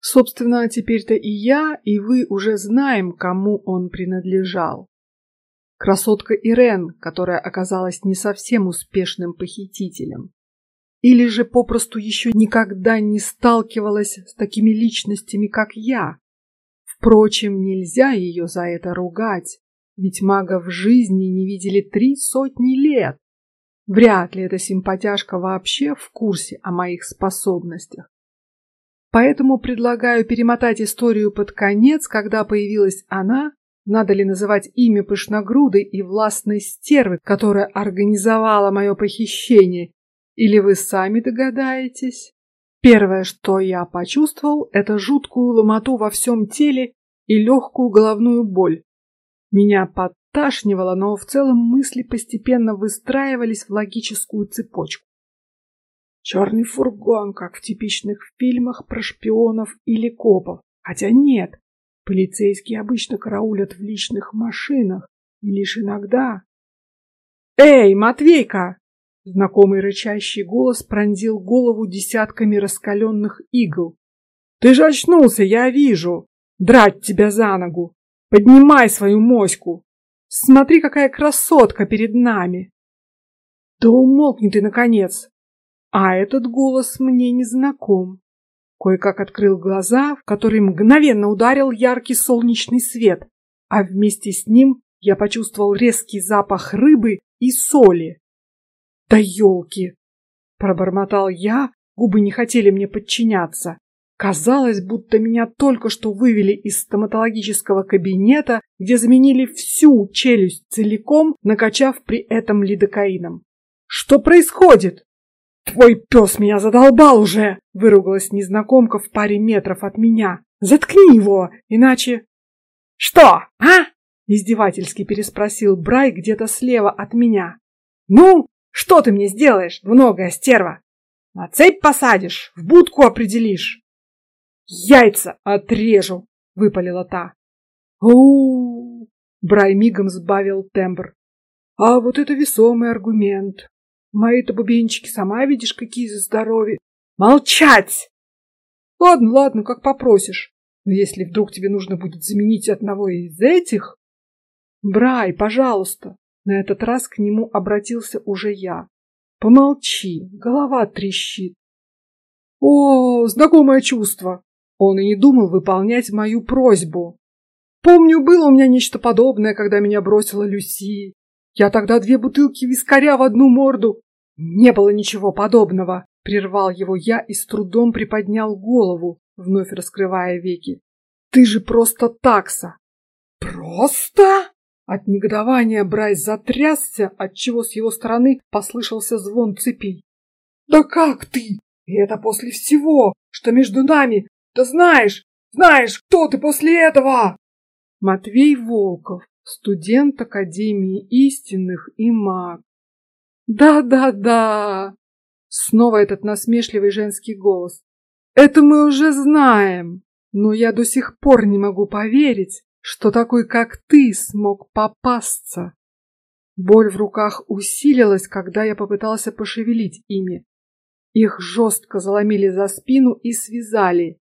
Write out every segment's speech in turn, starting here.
Собственно, теперь-то и я, и вы уже знаем, кому он принадлежал. Красотка Ирен, которая оказалась не совсем успешным похитителем, или же попросту еще никогда не сталкивалась с такими личностями, как я. Впрочем, нельзя ее за это ругать, ведь мага в жизни не видели три сотни лет. Вряд ли эта симпатяшка вообще в курсе о моих способностях. Поэтому предлагаю перемотать историю под конец, когда появилась она надо ли называть имя пышногрудой и властной стервы, которая организовала мое похищение, или вы сами догадаетесь? Первое, что я почувствовал, это жуткую ломоту во всем теле и легкую головную боль. Меня подташнивало, но в целом мысли постепенно выстраивались в логическую цепочку. Черный фургон, как в типичных фильмах про шпионов или копов. Хотя нет, Полицейские обычно караулят в личных машинах и лишь иногда. Эй, Матвейка! Знакомый рычащий голос пронзил голову десятками раскаленных игл. Ты же очнулся, я вижу. Драть тебя за ногу. Поднимай свою моську. Смотри, какая красотка перед нами. Да умолкни ты наконец. А этот голос мне не знаком. Кое-как открыл глаза, в которые мгновенно ударил яркий солнечный свет, а вместе с ним я почувствовал резкий запах рыбы и соли. Да елки! Пробормотал я, губы не хотели мне подчиняться. Казалось, будто меня только что вывели из стоматологического кабинета, где заменили всю челюсть целиком, накачав при этом лидокаином. Что происходит? «Твой пес меня задолбал уже!» — выругалась незнакомка в паре метров от меня. «Заткни его, иначе...» «Что, а?» — издевательски переспросил Брай где-то слева от меня. «Ну, что ты мне сделаешь, двуногая стерва? На цепь посадишь, в будку определишь?» «Яйца отрежу!» — выпалила та. у, Брай мигом сбавил тембр. «А вот это весомый аргумент. Мои-то бубенчики сама видишь, какие за здоровье. Молчать! Ладно, ладно, как попросишь. Но если вдруг тебе нужно будет заменить одного из этих... Брай, пожалуйста. На этот раз к нему обратился уже я. Помолчи, голова трещит. О, знакомое чувство. Он и не думал выполнять мою просьбу. Помню, было у меня нечто подобное, когда меня бросила Люси. Я тогда две бутылки вискаря в одну морду не было ничего подобного, прервал его я и с трудом приподнял голову, вновь раскрывая веки. Ты же просто такса. Просто? От негодования Брайс затрясся, отчего с его стороны послышался звон цепей. Да как ты? И это после всего, что между нами. Да знаешь, знаешь, кто ты после этого? Матвей Волков, студент Академии истинных и маг. Да-да-да. Снова этот насмешливый женский голос. Это мы уже знаем, но я до сих пор не могу поверить, что такой, как ты, смог попасться. Боль в руках усилилась, когда я попытался пошевелить ими. Их жестко заломили за спину и связали.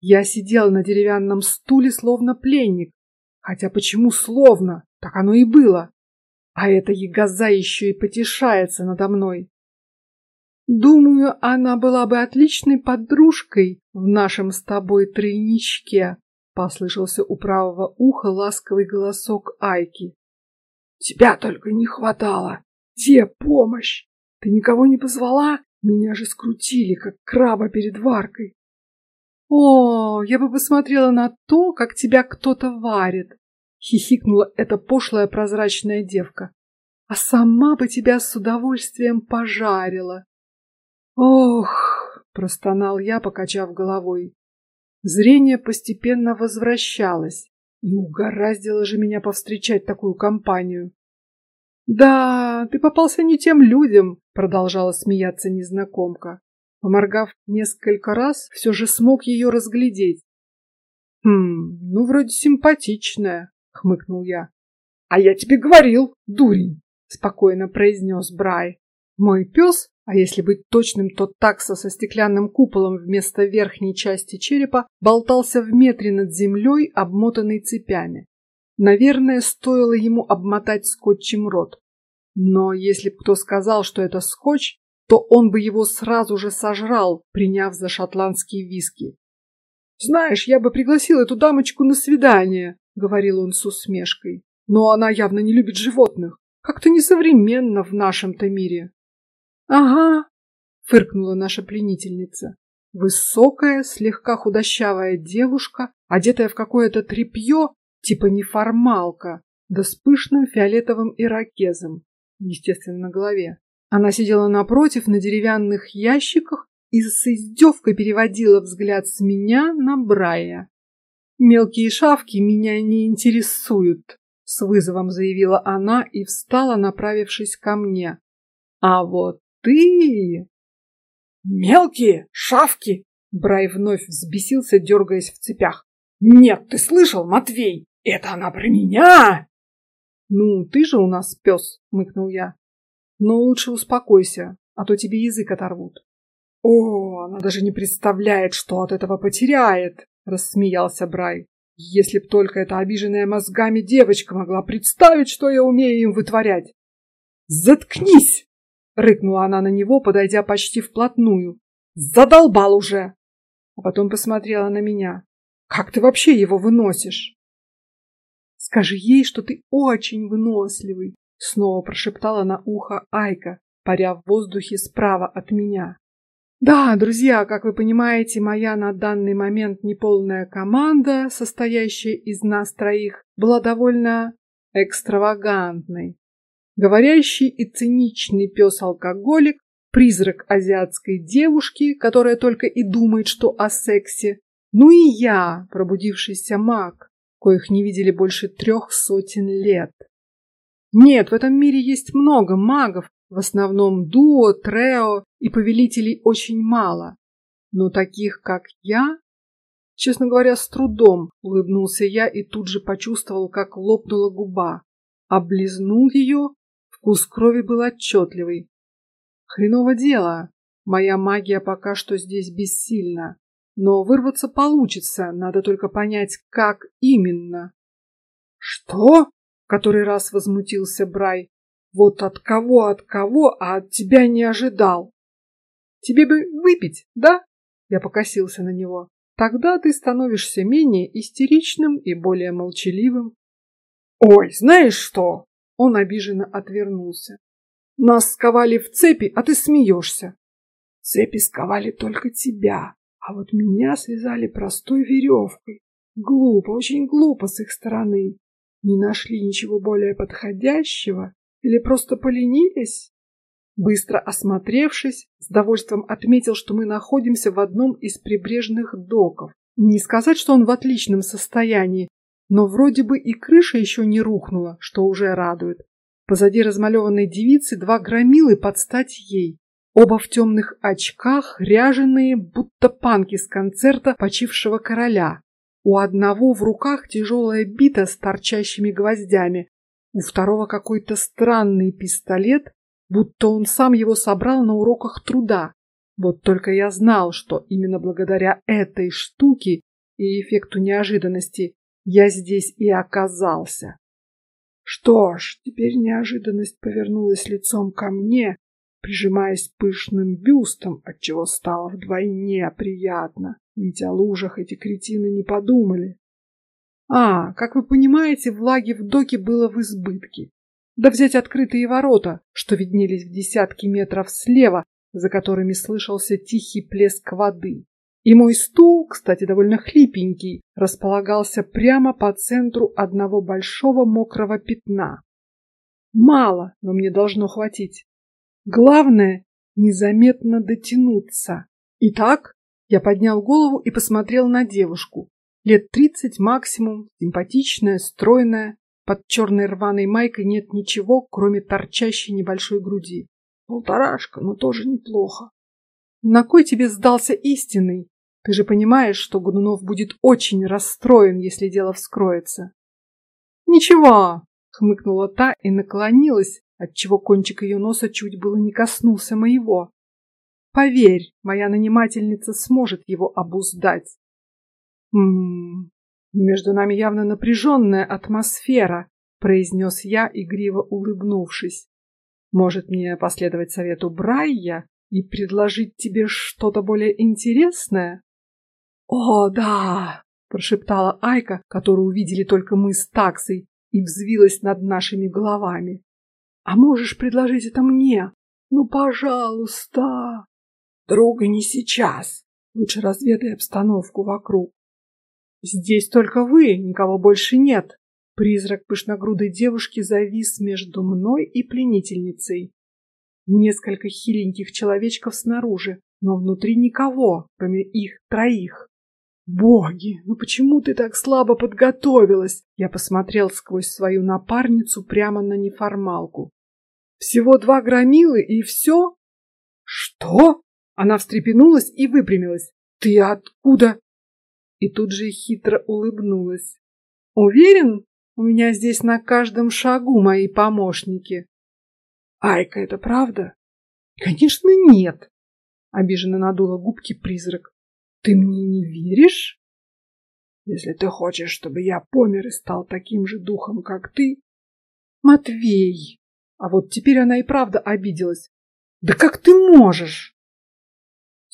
Я сидел на деревянном стуле, словно пленник. Хотя почему словно? Так оно и было. А эта ягоза еще и потешается надо мной. Думаю, она была бы отличной подружкой в нашем с тобой тройничке. Послышался у правого уха ласковый голосок Айки. Тебя только не хватало. Где помощь? Ты никого не позвала? Меня же скрутили, как краба перед варкой. О, я бы посмотрела на то, как тебя кто-то варит хихикнула эта пошлая прозрачная девка. А сама бы тебя с удовольствием пожарила. Ох, простонал я, покачав головой. Зрение постепенно возвращалось, и угораздило же меня повстречать такую компанию. Да, ты попался не тем людям, продолжала смеяться незнакомка. Поморгав несколько раз, все же смог ее разглядеть. Хм, ну вроде симпатичная хмыкнул я. А я тебе говорил, дурень, спокойно произнес Брай. Мой пес а если быть точным, то такса со стеклянным куполом вместо верхней части черепа болтался в метре над землей, обмотанный цепями. Наверное, стоило ему обмотать скотчем рот. Но если б кто сказал, что это скотч, то он бы его сразу же сожрал, приняв за шотландские виски. Знаешь, я бы пригласил эту дамочку на свидание, говорил он с усмешкой. Но она явно не любит животных. Как-то несовременно в нашем-то мире. Ага, фыркнула наша пленительница. Высокая, слегка худощавая девушка, одетая в какое-то тряпье, типа неформалка, да с пышным фиолетовым ирокезом, естественно, на голове. Она сидела напротив на деревянных ящиках и с издевкой переводила взгляд с меня на Брая. Мелкие шавки меня не интересуют, с вызовом заявила она и встала, направившись ко мне. А вот ты... Мелкие шавки! Брай вновь взбесился, дергаясь в цепях. Нет, ты слышал, Матвей? Это она про меня! Ну, ты же у нас пес, мыкнул я. Но лучше успокойся, а то тебе язык оторвут. О, она даже не представляет, что от этого потеряет, рассмеялся Брай. Если б только эта обиженная мозгами девочка могла представить, что я умею им вытворять. Заткнись! рыкнула она на него, подойдя почти вплотную. Задолбал уже. А потом посмотрела на меня. Как ты вообще его выносишь? Скажи ей, что ты очень выносливый, снова прошептала на ухо Айка, паря в воздухе справа от меня. Да, друзья, как вы понимаете, моя на данный момент неполная команда, состоящая из нас троих, была довольно экстравагантной. Говорящий и циничный пес-алкоголик, призрак азиатской девушки, которая только и думает, что о сексе, ну и я, пробудившийся маг, коих не видели больше трех сотен лет. Нет, в этом мире есть много магов, в основном дуо, трео и повелителей очень мало. Но таких, как я, честно говоря, с трудом улыбнулся я и тут же почувствовал, как лопнула губа. Облизнул ее, вкус крови был отчетливый. Хреново дело, моя магия пока что здесь бессильна, но вырваться получится, надо только понять, как именно. Что? Который раз возмутился Брай. Вот от кого, от кого, а от тебя не ожидал. Тебе бы выпить, да? Я покосился на него. Тогда ты становишься менее истеричным и более молчаливым. Ой, знаешь что? Он обиженно отвернулся. Нас сковали в цепи, а ты смеешься. Цепи сковали только тебя, а вот меня связали простой веревкой. Глупо, очень глупо с их стороны. Не нашли ничего более подходящего или просто поленились? Быстро осмотревшись, с довольством отметил, что мы находимся в одном из прибрежных доков. Не сказать, что он в отличном состоянии, но вроде бы и крыша еще не рухнула, что уже радует. Позади размалеванной девицы два громилы под стать ей. Оба в темных очках, ряженые, будто панки с концерта почившего короля. У одного в руках тяжелая бита с торчащими гвоздями, у второго какой-то странный пистолет, будто он сам его собрал на уроках труда. Вот только я знал, что именно благодаря этой штуке и эффекту неожиданности я здесь и оказался. Что ж, теперь неожиданность повернулась лицом ко мне, прижимаясь пышным бюстом, от чего стало вдвойне приятно. Ведь о лужах эти кретины не подумали. А, как вы понимаете, влаги в доке было в избытке. Да взять открытые ворота, что виднелись в десятки метров слева, за которыми слышался тихий плеск воды. И мой стул, кстати, довольно хлипенький, располагался прямо по центру одного большого мокрого пятна. Мало, но мне должно хватить. Главное незаметно дотянуться. Итак, я поднял голову и посмотрел на девушку, лет тридцать максимум, симпатичная, стройная. Под черной рваной майкой нет ничего, кроме торчащей небольшой груди. Полторашка, но тоже неплохо. На кой тебе сдался истинный? Ты же понимаешь, что Годунов будет очень расстроен, если дело вскроется. Ничего, хмыкнула та и наклонилась, отчего кончик ее носа чуть было не коснулся моего. Поверь, моя нанимательница сможет его обуздать. Мм, между нами явно напряженная атмосфера, произнес я игриво улыбнувшись. Может мне последовать совету Брайя и предложить тебе что-то более интересное? О, да, прошептала Айка, которую увидели только мы с таксой, и взвилась над нашими головами. А можешь предложить это мне? Ну, пожалуйста. Друга не сейчас. Лучше разведай обстановку вокруг. Здесь только вы, никого больше нет. Призрак пышногрудой девушки завис между мной и пленительницей. Несколько хиленьких человечков снаружи, но внутри никого, кроме их троих. Боги, ну почему ты так слабо подготовилась? Я посмотрел сквозь свою напарницу прямо на неформалку. Всего два громилы и все? Что? Она встрепенулась и выпрямилась. Ты откуда? И тут же хитро улыбнулась. Уверен, у меня здесь на каждом шагу мои помощники. Айка, это правда? Конечно, нет. Обиженно надула губки призрак. Ты мне не веришь? Если ты хочешь, чтобы я помер и стал таким же духом, как ты, Матвей. А вот теперь она и правда обиделась. Да как ты можешь?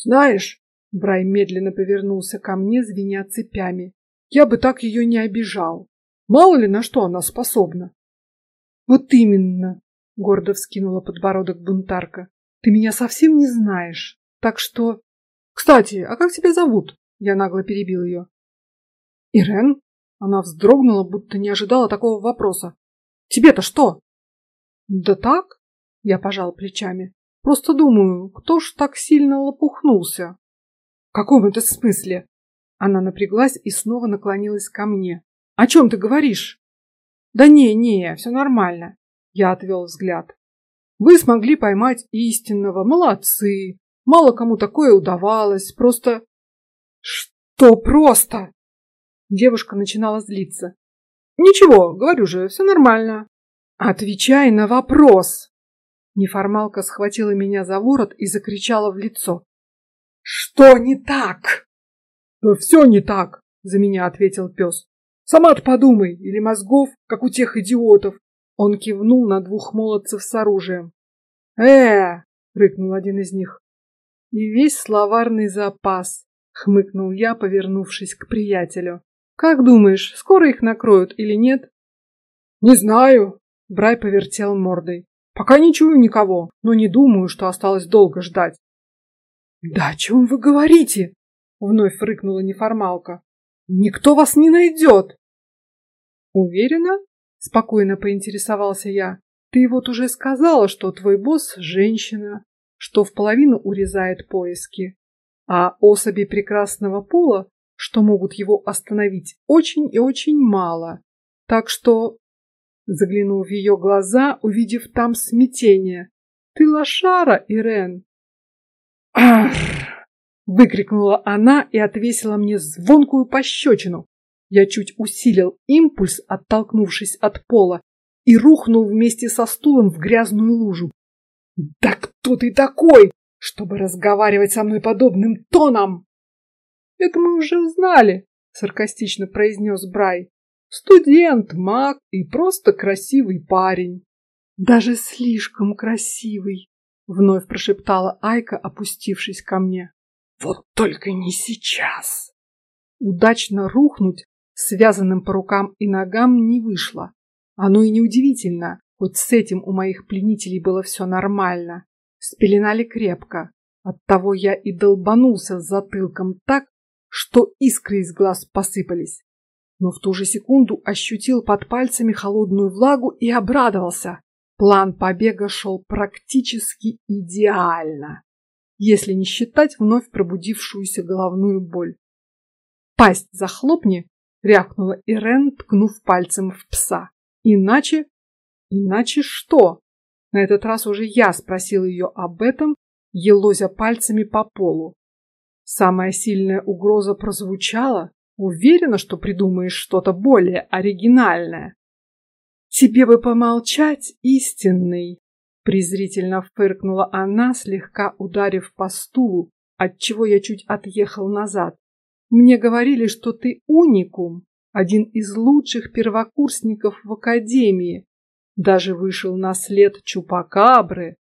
Знаешь, Брай медленно повернулся ко мне, звеня цепями. Я бы так ее не обижал. Мало ли на что она способна. Вот именно, гордо вскинула подбородок бунтарка. Ты меня совсем не знаешь, так что. Кстати, а как тебя зовут? Я нагло перебил ее. Ирен. Она вздрогнула, будто не ожидала такого вопроса. Тебе-то что? Да так, я пожал плечами. Просто думаю, кто ж так сильно лопухнулся? В каком это смысле? Она напряглась и снова наклонилась ко мне. О чем ты говоришь? Да не, не, все нормально. Я отвел взгляд. Вы смогли поймать истинного, молодцы. Мало кому такое удавалось, просто. Что просто? Девушка начинала злиться. Ничего, говорю же, все нормально. Отвечай на вопрос. Неформалка схватила меня за ворот и закричала в лицо: "Что не так?" "Да все не так", за меня ответил пес. Сама-то подумай, или мозгов, как у тех идиотов. Он кивнул на двух молодцев с оружием. Э, рыкнул один из них. И весь словарный запас, хмыкнул я, повернувшись к приятелю. Как думаешь, скоро их накроют или нет? Не знаю. Брай повертел мордой. Пока не чую никого, но не думаю, что осталось долго ждать. Да о чем вы говорите? Вновь рыкнула неформалка. Никто вас не найдет. Уверена? Спокойно поинтересовался я. Ты вот уже сказала, что твой босс женщина, что в половину урезает поиски, а особи прекрасного пола, что могут его остановить, очень и очень мало. Так что, заглянув в ее глаза, увидев там смятение, ты лошара, Ирен. Ах! выкрикнула она и отвесила мне звонкую пощечину. Я чуть усилил импульс, оттолкнувшись от пола, и рухнул вместе со стулом в грязную лужу. Да кто ты такой, чтобы разговаривать со мной подобным тоном? Это мы уже узнали, саркастично произнес Брай. Студент, маг и просто красивый парень. Даже слишком красивый, вновь прошептала Айка, опустившись ко мне. Вот только не сейчас. Удачно рухнуть связанным по рукам и ногам не вышло. Оно и неудивительно, хоть с этим у моих пленителей было все нормально. Спеленали крепко. Оттого я и долбанулся затылком так, что искры из глаз посыпались. Но в ту же секунду ощутил под пальцами холодную влагу и обрадовался. План побега шел практически идеально, если не считать вновь пробудившуюся головную боль. Пасть захлопни, рявкнула Ирен, ткнув пальцем в пса. Иначе, иначе что? На этот раз уже я спросил ее об этом, елозя пальцами по полу. Самая сильная угроза прозвучала. Уверена, что придумаешь что-то более оригинальное. Тебе бы помолчать, истинный, презрительно фыркнула она, слегка ударив по стулу, от чего я чуть отъехал назад. Мне говорили, что ты уникум, один из лучших первокурсников в академии. Даже вышел на след чупакабры.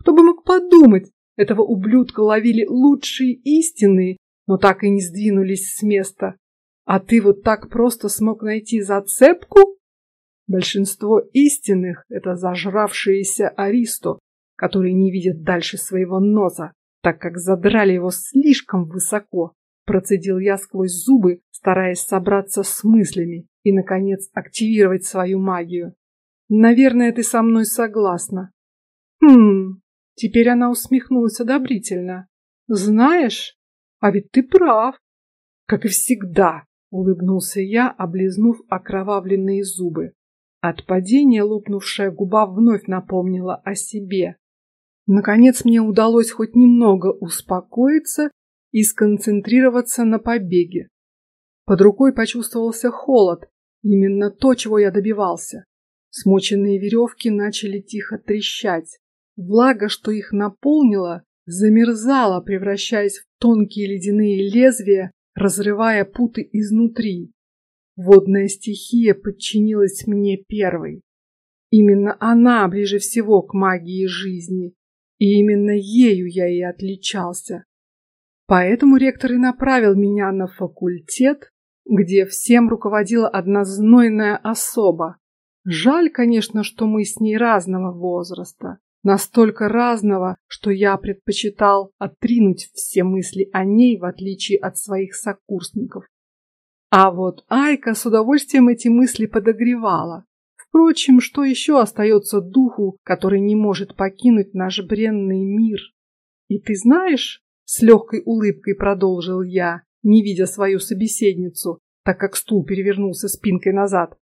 Кто бы мог подумать, этого ублюдка ловили лучшие истины, но так и не сдвинулись с места. А ты вот так просто смог найти зацепку? Большинство истинных – это зажравшиеся аристо, которые не видят дальше своего носа, так как задрали его слишком высоко. Процедил я сквозь зубы, стараясь собраться с мыслями и, наконец, активировать свою магию. Наверное, ты со мной согласна. Хм. Теперь она усмехнулась одобрительно. Знаешь, а ведь ты прав. Как и всегда, улыбнулся я, облизнув окровавленные зубы. От падения лопнувшая губа вновь напомнила о себе. Наконец мне удалось хоть немного успокоиться и сконцентрироваться на побеге. Под рукой почувствовался холод, именно то, чего я добивался. Смоченные веревки начали тихо трещать. Влага, что их наполнила, замерзала, превращаясь в тонкие ледяные лезвия, разрывая путы изнутри. Водная стихия подчинилась мне первой. Именно она ближе всего к магии жизни, и именно ею я и отличался. Поэтому ректор и направил меня на факультет, где всем руководила одна знойная особа. Жаль, конечно, что мы с ней разного возраста, настолько разного, что я предпочитал отринуть все мысли о ней в отличие от своих сокурсников. А вот Айка с удовольствием эти мысли подогревала. Впрочем, что еще остается духу, который не может покинуть наш бренный мир? И ты знаешь, с легкой улыбкой продолжил я, не видя свою собеседницу, так как стул перевернулся спинкой назад.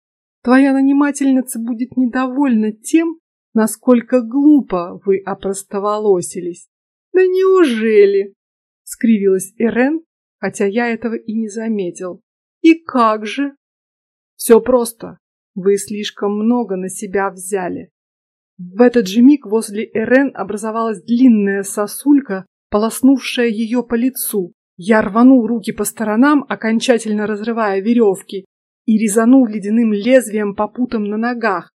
Твоя нанимательница будет недовольна тем, насколько глупо вы опростоволосились. Да неужели? скривилась Эрен, хотя я этого и не заметил. И как же? Все просто. Вы слишком много на себя взяли. В этот же миг возле Эрен образовалась длинная сосулька, полоснувшая ее по лицу. Я рванул руки по сторонам, окончательно разрывая веревки, и резанул ледяным лезвием по путам на ногах.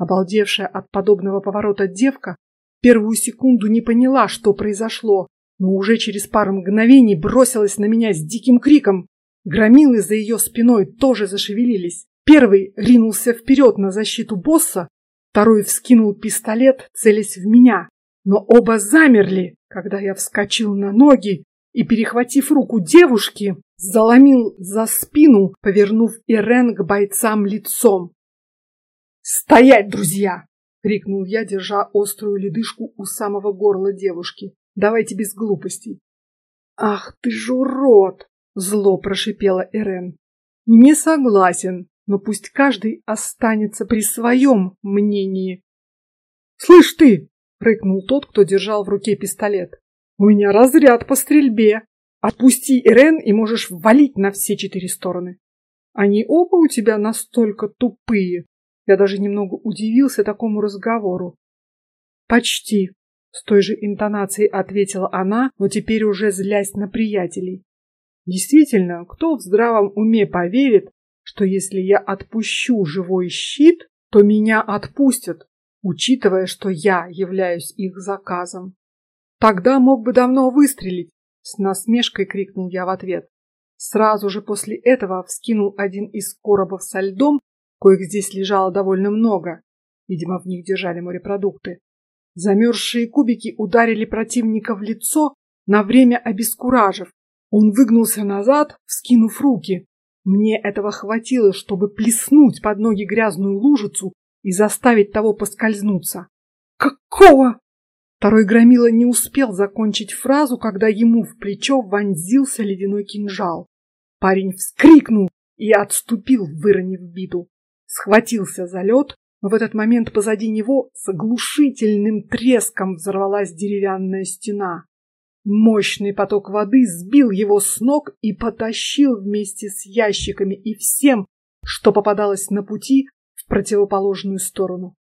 Обалдевшая от подобного поворота девка первую секунду не поняла, что произошло, но уже через пару мгновений бросилась на меня с диким криком. Громилы за ее спиной тоже зашевелились. Первый ринулся вперед на защиту босса, второй вскинул пистолет, целясь в меня. Но оба замерли, когда я вскочил на ноги и, перехватив руку девушки, заломил за спину, повернув Ирен к бойцам лицом. «Стоять, друзья!» — крикнул я, держа острую ледышку у самого горла девушки. «Давайте без глупостей». «Ах ты ж урод!» Зло прошипела Эрен. Не согласен, но пусть каждый останется при своем мнении. Слышь ты, рыкнул тот, кто держал в руке пистолет. У меня разряд по стрельбе. Отпусти Эрен и можешь валить на все четыре стороны. Они оба у тебя настолько тупые. Я даже немного удивился такому разговору. Почти, с той же интонацией ответила она, но теперь уже злясь на приятелей. Действительно, кто в здравом уме поверит, что если я отпущу живой щит, то меня отпустят, учитывая, что я являюсь их заказом? Тогда мог бы давно выстрелить, с насмешкой крикнул я в ответ. Сразу же после этого вскинул один из коробов со льдом, коих здесь лежало довольно много. Видимо, в них держали морепродукты. Замерзшие кубики ударили противника в лицо, на время обескуражив, он выгнулся назад, вскинув руки. Мне этого хватило, чтобы плеснуть под ноги грязную лужицу и заставить того поскользнуться. Какого? Второй громила не успел закончить фразу, когда ему в плечо вонзился ледяной кинжал. Парень вскрикнул и отступил, выронив биту. Схватился за лед, в этот момент позади него с оглушительным треском взорвалась деревянная стена. Мощный поток воды сбил его с ног и потащил вместе с ящиками и всем, что попадалось на пути, в противоположную сторону.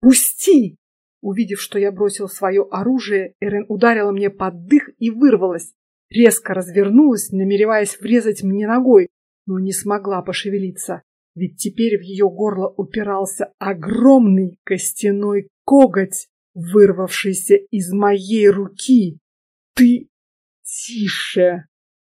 Пусти! Увидев, что я бросил свое оружие, Эрен ударила мне под дых и вырвалась. Резко развернулась, намереваясь врезать мне ногой, но не смогла пошевелиться, ведь теперь в ее горло упирался огромный костяной коготь, вырвавшийся из моей руки. Ты тише,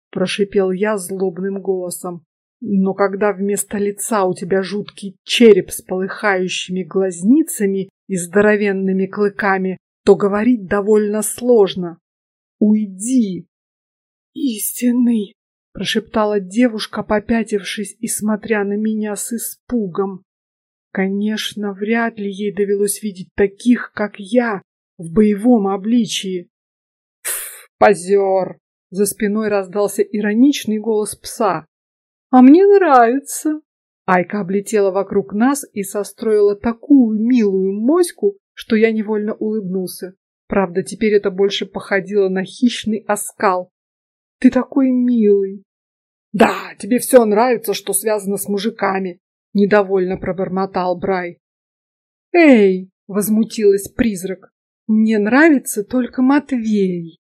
прошипел я злобным голосом. Но когда вместо лица у тебя жуткий череп с полыхающими глазницами и здоровенными клыками, то говорить довольно сложно. Уйди. Истинный, прошептала девушка, попятившись и смотря на меня с испугом. Конечно, вряд ли ей довелось видеть таких, как я, в боевом обличии. Позер! За спиной раздался ироничный голос пса. А мне нравится. Айка облетела вокруг нас и состроила такую милую моську, что я невольно улыбнулся. Правда, теперь это больше походило на хищный оскал. Ты такой милый. Да, тебе все нравится, что связано с мужиками. Недовольно пробормотал Брай. Эй, возмутилась призрак. Мне нравится только Матвей.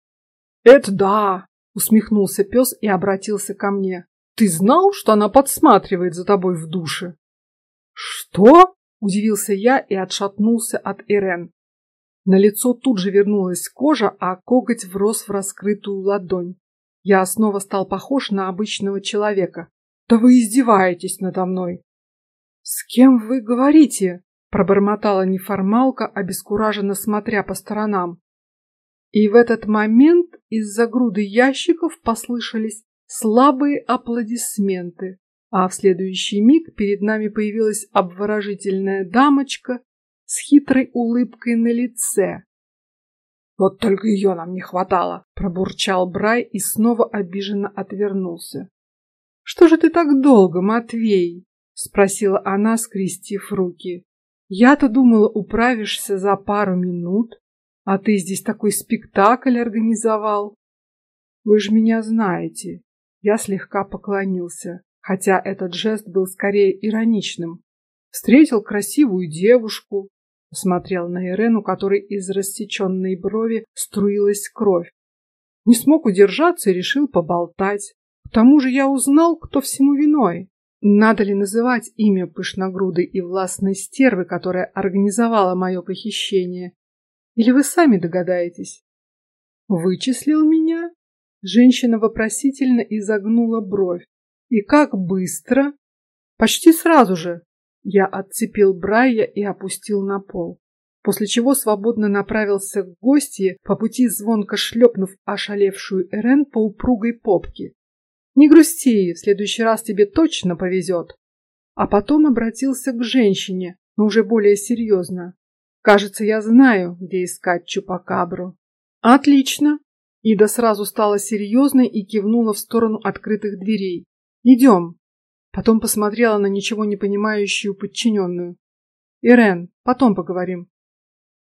Это да, усмехнулся пес и обратился ко мне. Ты знал, что она подсматривает за тобой в душе? Что? Удивился я и отшатнулся от Ирен. На лицо тут же вернулась кожа, а коготь врос в раскрытую ладонь. Я снова стал похож на обычного человека. Да вы издеваетесь надо мной. С кем вы говорите? пробормотала неформалка, обескураженно смотря по сторонам. И в этот момент из-за груды ящиков послышались слабые аплодисменты, а в следующий миг перед нами появилась обворожительная дамочка с хитрой улыбкой на лице. Вот только ее нам не хватало, пробурчал Брай и снова обиженно отвернулся. Что же ты так долго, Матвей? спросила она, скрестив руки. Я-то думала, управишься за пару минут. А ты здесь такой спектакль организовал. Вы же меня знаете. Я слегка поклонился, хотя этот жест был скорее ироничным. Встретил красивую девушку, посмотрел на Ирену, которой из рассеченной брови струилась кровь. Не смог удержаться и решил поболтать. К тому же я узнал, кто всему виной. Надо ли называть имя пышногрудой и властной стервы, которая организовала мое похищение? Или вы сами догадаетесь? Вычислил меня? Женщина вопросительно изогнула бровь. И как быстро? Почти сразу же. Я отцепил Брайя и опустил на пол, после чего свободно направился к гостье, по пути звонко шлепнув ошалевшую Эрен по упругой попке. Не грусти, в следующий раз тебе точно повезет. А потом обратился к женщине, но уже более серьезно. Кажется, я знаю, где искать чупакабру. Отлично. Ида сразу стала серьезной и кивнула в сторону открытых дверей. Идем. Потом посмотрела на ничего не понимающую подчиненную. Ирен, потом поговорим.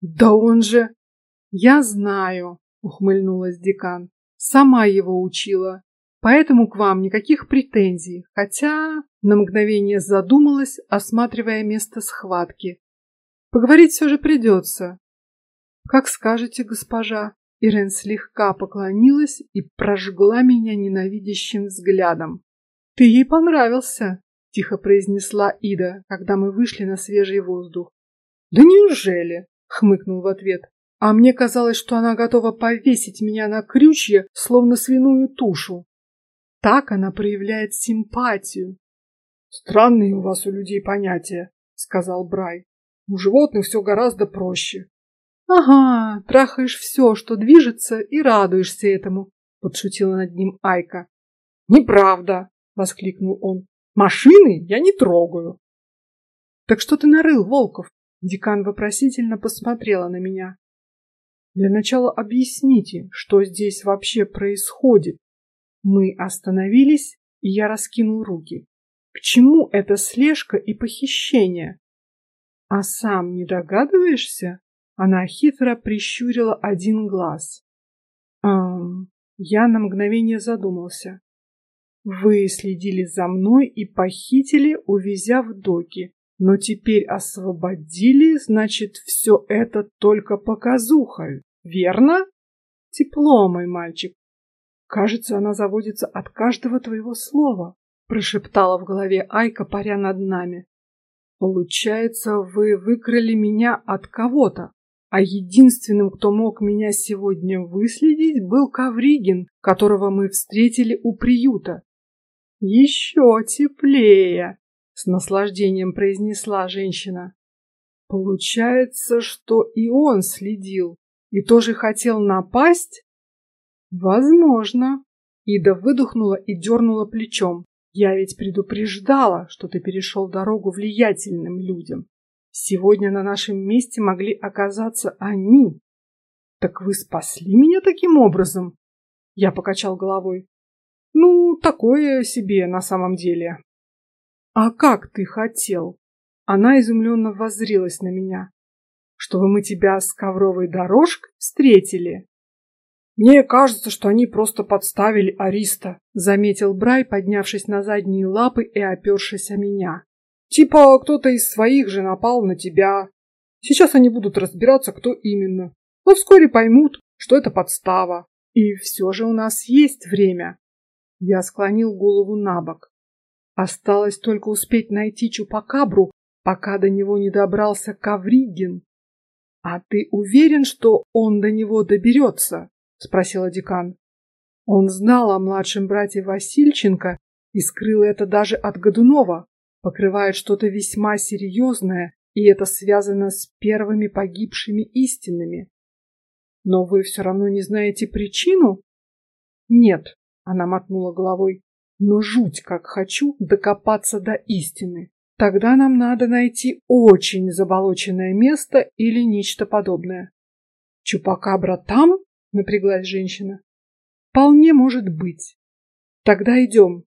Да он же. Я знаю, ухмыльнулась декан. Сама его учила, поэтому к вам никаких претензий. Хотя на мгновение задумалась, осматривая место схватки. Поговорить все же придется. Как скажете, госпожа. Ирен слегка поклонилась и прожгла меня ненавидящим взглядом. Ты ей понравился, тихо произнесла Ида, когда мы вышли на свежий воздух. Да неужели? хмыкнул в ответ. А мне казалось, что она готова повесить меня на крючье, словно свиную тушу. Так она проявляет симпатию. Странные у вас у людей понятия, сказал Брай. У животных все гораздо проще. Ага, трахаешь все, что движется, и радуешься этому, подшутила над ним Айка. Неправда, воскликнул он. Машины я не трогаю. Так что ты нарыл, Волков? Декан вопросительно посмотрела на меня. Для начала объясните, что здесь вообще происходит. Мы остановились, и я раскинул руки. К чему эта слежка и похищение? А сам не догадываешься? Она хитро прищурила один глаз. Эм, я на мгновение задумался. Вы следили за мной и похитили, увезя в доки. Но теперь освободили, значит, все это только показуха, верно? Тепло, мой мальчик. Кажется, она заводится от каждого твоего слова, прошептала в голове Айка, паря над нами. Получается, вы выкрали меня от кого-то, а единственным, кто мог меня сегодня выследить, был Кавригин, которого мы встретили у приюта. Еще теплее, с наслаждением произнесла женщина. Получается, что и он следил и тоже хотел напасть? Возможно. Ида выдохнула и дернула плечом. Я ведь предупреждала, что ты перешел дорогу влиятельным людям. Сегодня на нашем месте могли оказаться они. Так вы спасли меня таким образом? Я покачал головой. Ну, такое себе на самом деле. А как ты хотел? Она изумленно воззрилась на меня. Чтобы мы тебя с ковровой дорожкой встретили? Мне кажется, что они просто подставили Ариста, заметил Брай, поднявшись на задние лапы и опершись о меня. Типа кто-то из своих же напал на тебя. Сейчас они будут разбираться, кто именно, но вскоре поймут, что это подстава. И все же у нас есть время. Я склонил голову на бок. Осталось только успеть найти чупакабру, пока до него не добрался Кавригин. А ты уверен, что он до него доберется? – спросила декан. Он знал о младшем брате Васильченко и скрыл это даже от Годунова. Покрывает что-то весьма серьезное, и это связано с первыми погибшими истинными. Но вы все равно не знаете причину? Нет, она мотнула головой. Но жуть, как хочу докопаться до истины. Тогда нам надо найти очень заболоченное место или нечто подобное. Чупакабра там? Напряглась женщина. Вполне может быть. Тогда идем.